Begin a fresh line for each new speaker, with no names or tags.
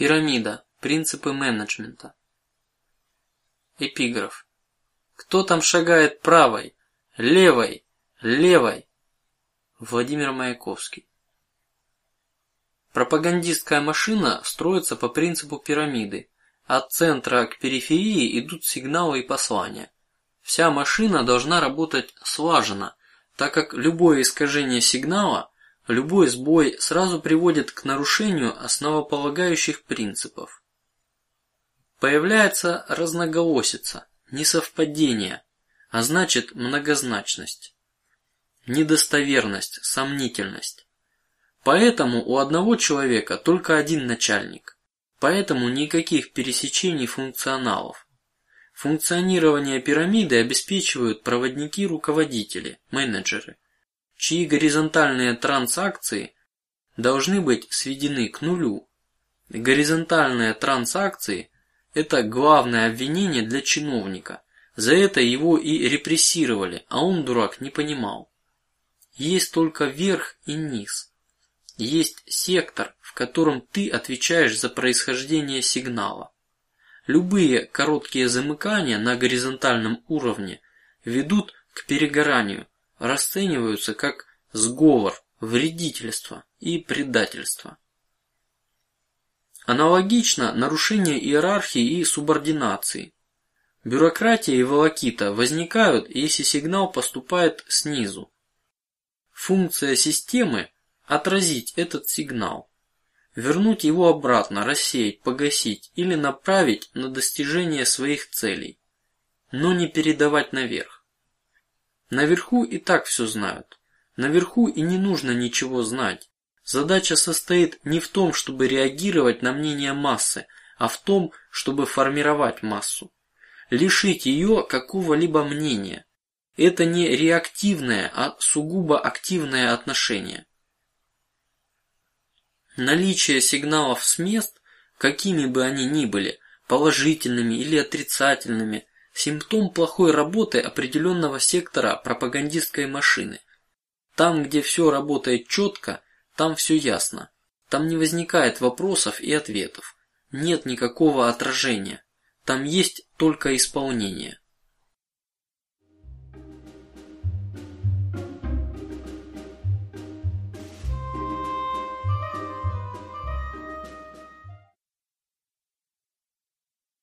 Пирамида. Принципы менеджмента. Эпиграф. Кто там шагает правой, левой, левой? Владимир Маяковский. Пропагандистская машина строится по принципу пирамиды. От центра к периферии идут сигналы и послания. Вся машина должна работать слаженно, так как любое искажение сигнала, любой сбой сразу приводит к нарушению основополагающих принципов. Появляется разноголосица, несовпадение, а значит многозначность, недостоверность, сомнительность. Поэтому у одного человека только один начальник, поэтому никаких пересечений функционалов. Функционирование пирамиды обеспечивают проводники-руководители, менеджеры, чьи горизонтальные транзакции должны быть сведены к нулю. Горизонтальные транзакции – это главное обвинение для чиновника. За это его и репрессировали, а он дурак не понимал. Есть только верх и низ. Есть сектор, в котором ты отвечаешь за происхождение сигнала. Любые короткие замыкания на горизонтальном уровне ведут к перегоранию, расцениваются как сговор, вредительство и предательство. Аналогично нарушение иерархии и субординации. Бюрократия и волокита возникают, если сигнал поступает снизу. Функция системы отразить этот сигнал вернуть его обратно, рассеять, погасить или направить на достижение своих целей, но не передавать наверх. Наверху и так все знают. Наверху и не нужно ничего знать. Задача состоит не в том, чтобы реагировать на мнение массы, а в том, чтобы формировать массу, лишить ее какого-либо мнения. Это не реактивное, а сугубо активное отношение. Наличие сигналов с мест, какими бы они ни были, положительными или отрицательными, симптом плохой работы определенного сектора пропагандистской машины. Там, где все работает четко, там все ясно. Там не возникает вопросов и ответов. Нет никакого отражения. Там есть только исполнение.